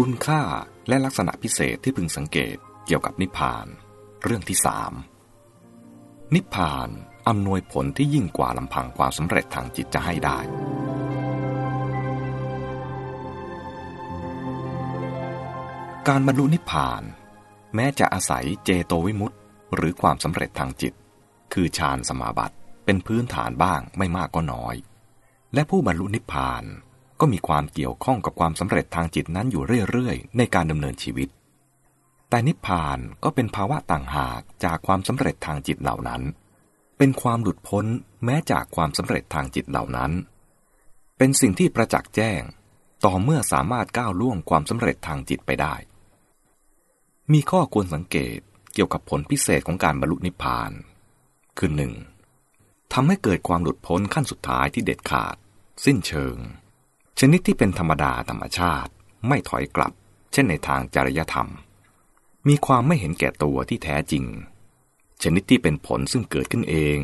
คุณค่าและลักษณะพิเศษที่พึงสังเกตเกี่ยวกับนิพพาน เรื่องที่สามนิพพานอำนวยผลที่ยิ่งกว่าลำพังความสำเร็จทางจิตจะให้ได้ การบรรลุนิพพาน แม้จะอาศัยเจโตวิมุตติหรือความสำเร็จทางจิต คือฌานสมาบัติเป็นพื้นฐานบ้างไม่มากก็น้อย และผู้บรรลุนิพพาน ก็มีความเกี่ยวข้องกับความสำเร็จทางจิตนั้นอยู่เรื่อยๆ ในการดำเนินชีวิต แต่นิพพานก็เป็นภาวะต่างหากจากความสำเร็จทางจิตเหล่านั้น เป็นความหลุดพ้นแม้จากความสำเร็จทางจิตเหล่านั้น เป็นสิ่งที่ประจักษ์แจ้ง ต่อเมื่อสามารถก้าวล่วงความสำเร็จทางจิตไปได้ มีข้อควรสังเกตเกี่ยวกับผลพิเศษของการบรรลุนิพพาน คือหนึ่งทำให้เกิดความหลุดพ้นขั้นสุดท้ายที่เด็ดขาด สิ้นเชิง ชนิดที่เป็นธรรมดาธรรมชาติไม่ถอยกลับ เช่นในทางจริยธรรม มีความไม่เห็นแก่ตัวที่แท้จริง ชนิดที่เป็นผลซึ่งเกิดขึ้นเอง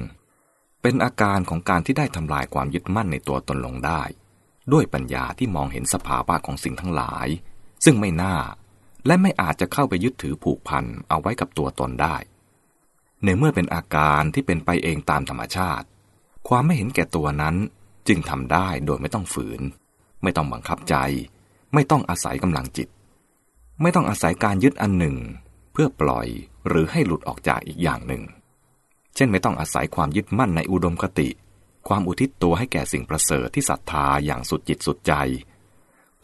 เป็นอาการของการที่ได้ทำลายความยึดมั่นในตัวตนลงได้ ด้วยปัญญาที่มองเห็นสภาวะของสิ่งทั้งหลาย ซึ่งไม่น่า และไม่อาจจะเข้าไปยึดถือผูกพันเอาไว้กับตัวตนได้ ในเมื่อเป็นอาการที่เป็นไปเองตามธรรมชาติ ความไม่เห็นแก่ตัวนั้นจึงทำได้โดยไม่ต้องฝืน ไม่ต้องบังคับใจ ไม่ต้องอาศัยกำลังจิต ไม่ต้องอาศัยการยึดอันหนึ่ง เพื่อปล่อยหรือให้หลุดออกจากอีกอย่างหนึ่ง เช่นไม่ต้องอาศัยความยึดมั่นในอุดมคติ ความอุทิศตัวให้แก่สิ่งประเสริฐที่ศรัทธาอย่างสุดจิตสุดใจ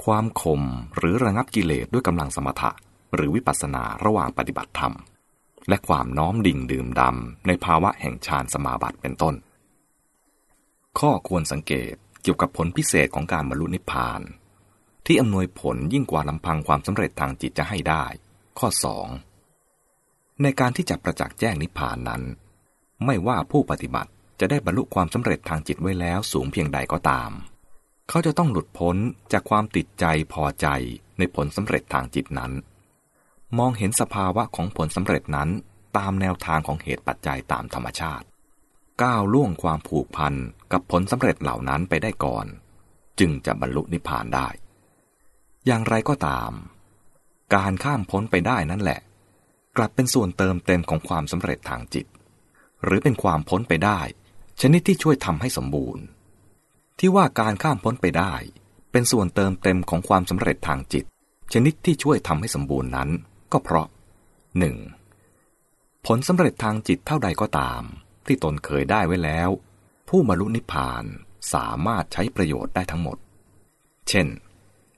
ความข่มหรือระงับกิเลสด้วยกำลังสมถะ หรือวิปัสสนาระหว่างปฏิบัติธรรม และความน้อมดิ่งดื่มดำในภาวะแห่งฌานสมาบัติเป็นต้น ข้อควรสังเกต เกี่ยวกับผลพิเศษของการบรรลุนิพพาน ที่อำนวยผลยิ่งกว่าลำพังความสำเร็จทางจิตจะให้ได้ ข้อ 2. ในการที่จะประจักษ์แจ้งนิพพานนั้น ไม่ว่าผู้ปฏิบัติจะได้บรรลุความสำเร็จทางจิตไว้แล้วสูงเพียงใดก็ตาม เขาจะต้องหลุดพ้นจากความติดใจพอใจในผลสำเร็จทางจิตนั้น มองเห็นสภาวะของผลสำเร็จนั้นตามแนวทางของเหตุปัจจัยตามธรรมชาติ ก้าวล่วงความผูกพันกับผลสำเร็จเหล่านั้นไปได้ก่อน จึงจะบรรลุนิพพานได้ อย่างไรก็ตาม การข้ามพ้นไปได้นั่นแหละ กลับเป็นส่วนเติมเต็มของความสำเร็จทางจิต หรือเป็นความพ้นไปได้ ชนิดที่ช่วยทำให้สมบูรณ์ ที่ว่าการข้ามพ้นไปได้ เป็นส่วนเติมเต็มของความสำเร็จทางจิต ชนิดที่ช่วยทำให้สมบูรณ์นั้น ก็เพราะ 1. ผลสำเร็จทางจิตเท่าใดก็ตาม ที่ตนเคยได้ไว้แล้ว ผู้บรรลุนิพพานสามารถใช้ประโยชน์ได้ทั้งหมด เช่น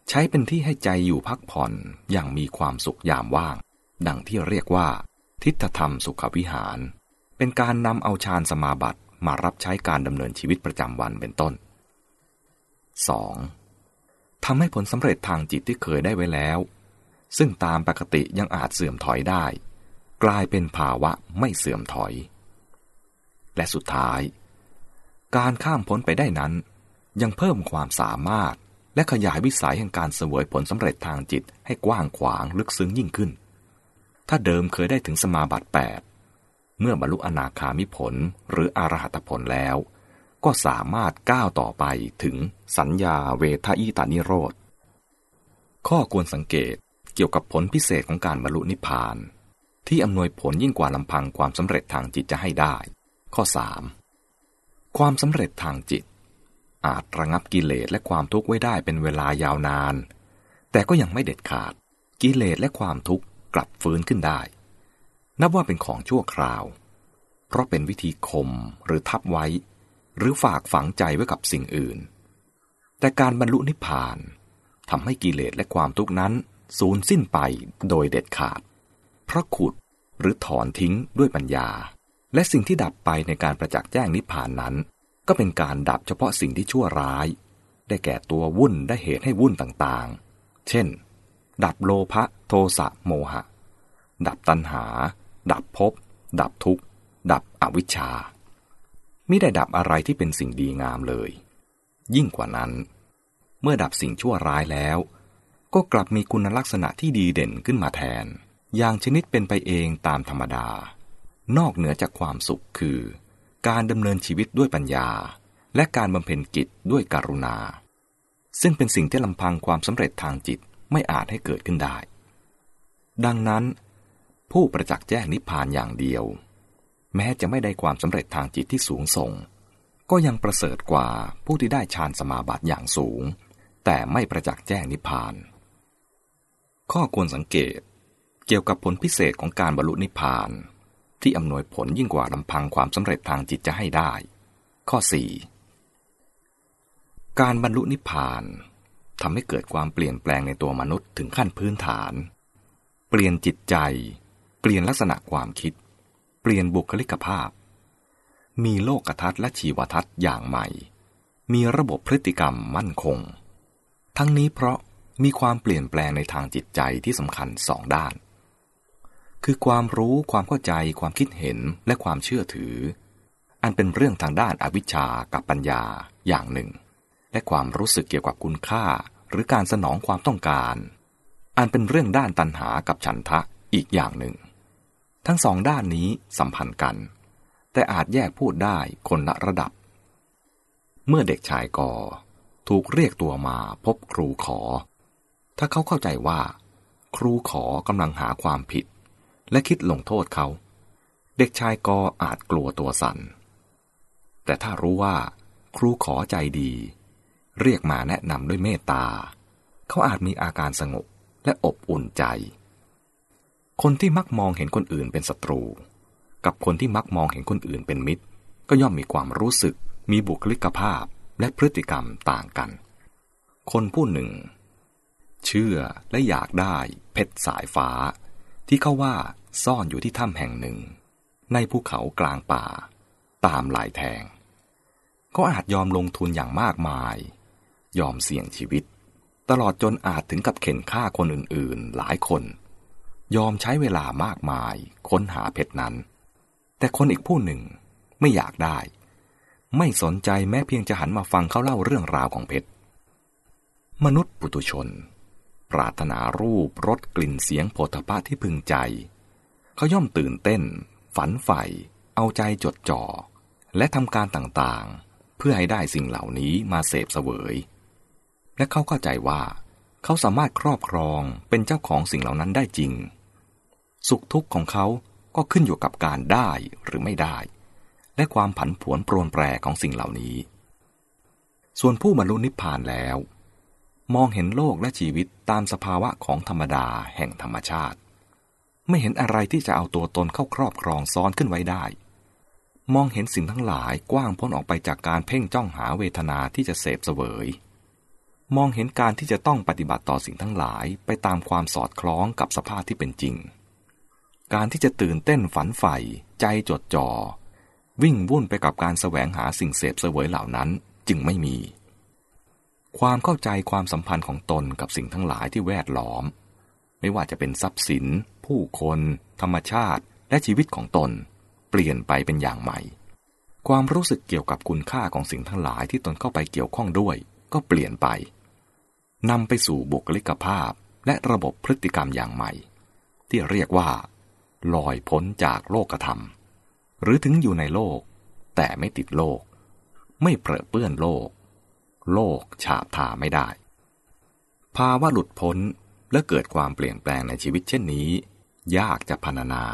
ใช้เป็นที่ให้ใจอยู่พักผ่อนอย่างมีความสุขยามว่าง ดังที่เรียกว่า ทิฏฐธรรมสุขวิหาร เป็นการนำเอาฌานสมาบัติมารับใช้การดำเนินชีวิตประจำวันเป็นต้น 2. ทำให้ผลสำเร็จทางจิตที่เคยได้ไว้แล้ว ซึ่งตามปกติยังอาจเสื่อมถอยได้ กลายเป็นภาวะไม่เสื่อมถอย และสุดท้าย การข้ามพ้นไปได้นั้น ยังเพิ่มความสามารถและขยายวิสัยแห่งการเสวยผลสำเร็จทางจิตให้กว้างขวางลึกซึ้งยิ่งขึ้น ถ้าเดิมเคยได้ถึงสมาบัติ8เมื่อบรรลุอนาคามิผลหรืออรหัตผลแล้ว ก็สามารถก้าวต่อไปถึงสัญญาเวทายตานิโรธ ข้อควรสังเกตเกี่ยวกับผลพิเศษของการบรรลุนิพพาน ที่อำนวยผลยิ่งกว่าลำพังความสำเร็จทางจิตจะให้ได้ ข้อ 3. ความสำเร็จทางจิต อาจระงับกิเลสและความทุกข์ไว้ได้เป็นเวลายาวนาน แต่ก็ยังไม่เด็ดขาด กิเลสและความทุกข์กลับฟื้นขึ้นได้ นับว่าเป็นของชั่วคราว เพราะเป็นวิธีคมหรือทับไว้ หรือฝากฝังใจไว้กับสิ่งอื่น แต่การบรรลุนิพพานทำให้กิเลสและความทุกข์นั้นสูญสิ้นไปโดยเด็ดขาด เพราะขุดหรือถอนทิ้งด้วยปัญญา และสิ่งที่ดับไปในการประจักษ์แจ้งนิพพานนั้น ก็เป็นการดับเฉพาะสิ่งที่ชั่วร้าย ได้แก่ตัววุ่นได้เหตุให้วุ่นต่างๆ เช่น ดับโลภะโทสะโมหะ ดับตัณหา ดับภพดับทุกข์ ดับอวิชชาไม่ได้ดับอะไรที่เป็นสิ่งดีงามเลย ยิ่งกว่านั้น เมื่อดับสิ่งชั่วร้ายแล้ว ก็กลับมีคุณลักษณะที่ดีเด่นขึ้นมาแทน อย่างชนิดเป็นไปเองตามธรรมดา นอกเหนือจากความสุขคือ การดำเนินชีวิตด้วยปัญญา และการบำเพ็ญกิจด้วยการุณา ซึ่งเป็นสิ่งที่ลำพังความสำเร็จทางจิตไม่อาจให้เกิดขึ้นได้ ดังนั้น ผู้ประจักษ์แจ้งนิพพานอย่างเดียว แม้จะไม่ได้ความสำเร็จทางจิตที่สูงส่ง ก็ยังประเสริฐกว่าผู้ที่ได้ฌานสมาบัติอย่างสูง แต่ไม่ประจักษ์แจ้งนิพพาน ข้อควรสังเกตเกี่ยวกับผลพิเศษของการบรรลุนิพพาน ที่อำนวยผลยิ่งกว่าลำพังความสำเร็จทางจิตจะให้ได้ ข้อ 4 การบรรลุนิพพานทำให้เกิดความเปลี่ยนแปลงในตัวมนุษย์ถึงขั้นพื้นฐาน เปลี่ยนจิตใจ เปลี่ยนลักษณะความคิด เปลี่ยนบุคลิกภาพ มีโลกทัศน์และชีวทัศน์อย่างใหม่ มีระบบพฤติกรรมมั่นคง ทั้งนี้เพราะมีความเปลี่ยนแปลงในทางจิตใจที่สำคัญสองด้าน คือความรู้ความเข้าใจความคิดเห็นและความเชื่อถือ อันเป็นเรื่องทางด้านอวิชชากับปัญญาอย่างหนึ่ง และความรู้สึกเกี่ยวกับคุณค่า หรือการสนองความต้องการ อันเป็นเรื่องด้านตัณหากับฉันทะอีกอย่างหนึ่ง ทั้งสองด้านนี้สัมพันธ์กัน แต่อาจแยกพูดได้คนละระดับ เมื่อเด็กชายกอถูกเรียกตัวมาพบครูขอ ถ้าเขาเข้าใจว่า ครูขอกำลังหาความผิด และคิดลงโทษเขา เด็กชายกออาจกลัวตัวสัน่น แต่ถ้ารู้ว่า ครูขอใจดี เรียกมาแนะนำด้วยเมตตา เขาอาจมีอาการสงบและอบอุ่นใจ คนที่มักมองเห็นคนอื่นเป็นศัตรู กับคนที่มักมองเห็นคนอื่นเป็นมิตร ก็ย่อมมีความรู้สึก มีบุคลิกภาพและพฤติกรรมต่างกัน คนผู้หนึ่ง เชื่อและอยากได้เพชรสายฟ้า ที่เขาว่า ซ่อนอยู่ที่ถ้ำแห่งหนึ่ง ในภูเขากลางป่า ตามหลายแทงก็อาจยอมลงทุนอย่างมากมาย ยอมเสี่ยงชีวิต ตลอดจนอาจถึงกับเข็นฆ่าคนอื่นๆ หลายคน ยอมใช้เวลามากมายค้นหาเพชรนั้น แต่คนอีกผู้หนึ่งไม่อยากได้ ไม่สนใจแม้เพียงจะหันมาฟังเขาเล่าเรื่องราวของเพชรมนุษย์ปุตุชน ปรารถนารูปรสกลิ่นเสียงโผฏฐะที่พึงใจ เขาย่อมตื่นเต้น ฝันใฝ่ เอาใจจดจ่อ และทำการต่างๆ เพื่อให้ได้สิ่งเหล่านี้มาเสพเสวย และเขาเข้าใจว่า เขาสามารถครอบครองเป็นเจ้าของสิ่งเหล่านั้นได้จริง สุขทุกข์ของเขาก็ขึ้นอยู่กับการได้หรือไม่ได้ และความผันผวนโปรนแปรของสิ่งเหล่านี้ ส่วนผู้บรรลุนิพพานแล้ว มองเห็นโลกและชีวิตตามสภาวะของธรรมดาแห่งธรรมชาติ ไม่เห็นอะไรที่จะเอาตัวตนเข้าครอบครองซ้อนขึ้นไว้ได้ มองเห็นสิ่งทั้งหลายกว้างพ้นออกไปจากการเพ่งจ้องหาเวทนาที่จะเสพเสวย มองเห็นการที่จะต้องปฏิบัติต่อสิ่งทั้งหลายไปตามความสอดคล้องกับสภาพที่เป็นจริง การที่จะตื่นเต้นฝันใฝ่ใจจดจอ่อวิ่งวุ่นไปกับการแสวงหาสิ่งเสพเสวยเหล่านั้นจึงไม่มี ความเข้าใจความสัมพันธ์ของตนกับสิ่งทั้งหลายที่แวดล้อม ไม่ว่าจะเป็นทรัพย์สิน ผู้คน ธรรมชาติ และชีวิตของตน เปลี่ยนไปเป็นอย่างใหม่ ความรู้สึกเกี่ยวกับคุณค่าของสิ่งทั้งหลายที่ตนเข้าไปเกี่ยวข้องด้วย ก็เปลี่ยนไปนำไปสู่บุคลิกภาพและระบบพฤติกรรมอย่างใหม่ ที่เรียกว่า ลอยพ้นจากโลกธรรม หรือถึงอยู่ในโลก แต่ไม่ติดโลก ไม่เปรอะเปื้อนโลก โลกฉาบทาไม่ได้ ภาวะหลุดพ้นและเกิดความเปลี่ยนแปลงในชีวิตเช่นนี้ ยากจะพรรณนา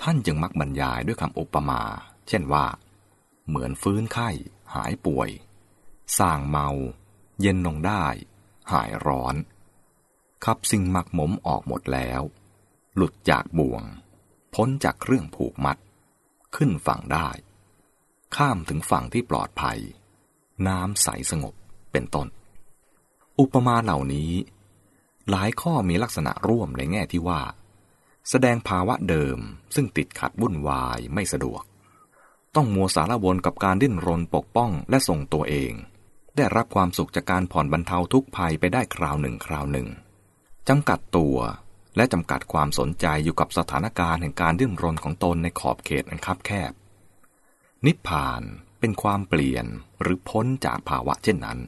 ท่านจึงมักบรรยายด้วยคำอุปมา เช่นว่า เหมือนฟื้นไข้ หายป่วย สร้างเมา เย็นลงได้ หายร้อน ขับสิ่งหมักหมมออกหมดแล้ว หลุดจากบ่วง พ้นจากเครื่องผูกมัด ขึ้นฝั่งได้ ข้ามถึงฝั่งที่ปลอดภัย น้ำใสสงบเป็นต้น อุปมาเหล่านี้ หลายข้อมีลักษณะร่วมในแง่ที่ว่า แสดงภาวะเดิมซึ่งติดขัดวุ่นวายไม่สะดวก ต้องมัวสารวนกับการดิ้นรนปกป้องและส่งตัวเอง ได้รับความสุขจากการผ่อนบรรเทาทุกภัยไปได้คราวหนึ่งคราวหนึ่งจำกัดตัวและจำกัดความสนใจอยู่กับสถานการณ์แห่งการดิ้นรนของตนในขอบเขตอันคับแคบ นิพพานเป็นความเปลี่ยนหรือพ้นจากภาวะเช่นนั้น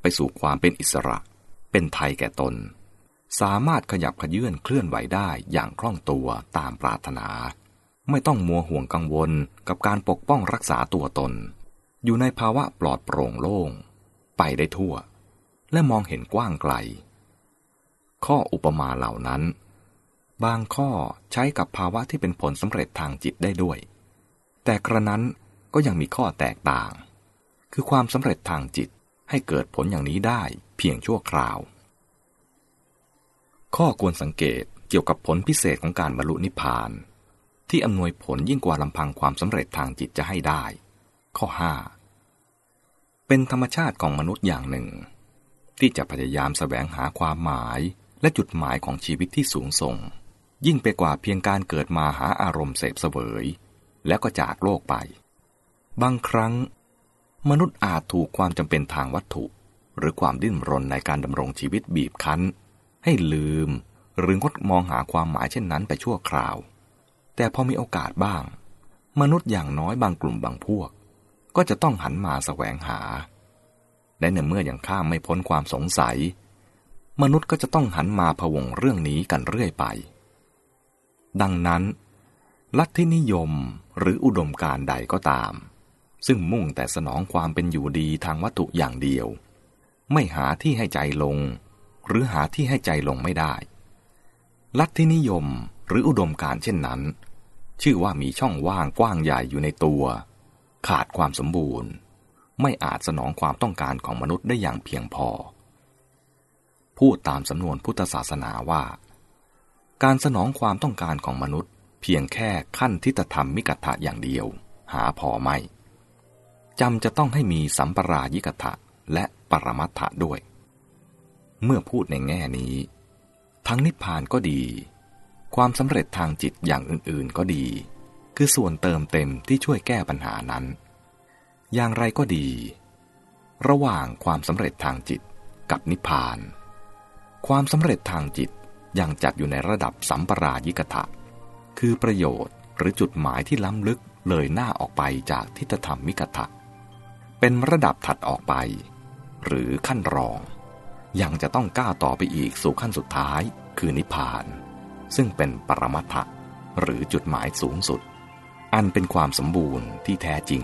ไปสู่ความเป็นอิสระ เป็นไทยแก่ตน สามารถขยับขยื่นเคลื่อนไหวได้อย่างคล่องตัวตามปรารถนา ไม่ต้องมัวห่วงกังวลกับการปกป้องรักษาตัวตน อยู่ในภาวะปลอดโปร่งโล่ง ไปได้ทั่ว และมองเห็นกว้างไกล ข้ออุปมาเหล่านั้น บางข้อใช้กับภาวะที่เป็นผลสำเร็จทางจิตได้ด้วย แต่กระนั้นก็ยังมีข้อแตกต่าง คือความสำเร็จทางจิตให้เกิดผลอย่างนี้ได้เพียงชั่วคราว ข้อควรสังเกตเกี่ยวกับผลพิเศษของการบรรลุนิพพาน ที่อำนวยผลยิ่งกว่าลำพังความสำเร็จทางจิตจะให้ได้ ข้อ 5 เป็นธรรมชาติของมนุษย์อย่างหนึ่ง ที่จะพยายามสแสวงหาความหมายและจุดหมายของชีวิตที่สูงส่ง ยิ่งไปกว่าเพียงการเกิดมาหาอารมณ์เสพเสวย แล้วก็จากโลกไป บางครั้ง มนุษย์อาจถูกความจำเป็นทางวัตถุ หรือความดิ้นรนในการดำรงชีวิตบีบคั้น ให้ลืม หรืองดมองหาความหมายเช่นนั้นไปชั่วคราว แต่พอมีโอกาสบ้าง มนุษย์อย่างน้อยบางกลุ่มบางพวก ก็จะต้องหันมาแสวงหา และในเมื่อยังข้ามไม่พ้นความสงสัย มนุษย์ก็จะต้องหันมาพวงเรื่องนี้กันเรื่อยไป ดังนั้น ลัทธินิยมหรืออุดมการใดก็ตาม ซึ่งมุ่งแต่สนองความเป็นอยู่ดีทางวัตถุอย่างเดียว ไม่หาที่ให้ใจลง หรือหาที่ให้ใจลงไม่ได้ ลัทธินิยมหรืออุดมการเช่นนั้น ชื่อว่ามีช่องว่างกว้างใหญ่อยู่ในตัว ขาดความสมบูรณ์ ไม่อาจสนองความต้องการของมนุษย์ได้อย่างเพียงพอ พูดตามสำนวนพุทธศาสนาว่า การสนองความต้องการของมนุษย์ เพียงแค่ขั้นทิฏฐธรรมมิกถะอย่างเดียว หาพอไม่จำจะต้องให้มีสัมปรายิกถะและปรมัตถะด้วย เมื่อพูดในแง่นี้ ทั้งนิพพานก็ดี ความสำเร็จทางจิตอย่างอื่นๆก็ดี คือส่วนเติมเต็มที่ช่วยแก้ปัญหานั้น อย่างไรก็ดี ระหว่างความสำเร็จทางจิตกับนิพพาน ความสำเร็จทางจิตยังจัดอยู่ในระดับสัมปรายิกถะ คือประโยชน์หรือจุดหมายที่ล้ำลึกเลยหน้าออกไปจากทิฏฐธรรมมิกถะเป็นระดับถัดออกไป หรือขั้นรอง ยังจะต้องก้าวต่อไปอีกสู่ขั้นสุดท้าย คือนิพพาน ซึ่งเป็นปรมัตถะหรือจุดหมายสูงสุด อันเป็นความสมบูรณ์ที่แท้จริง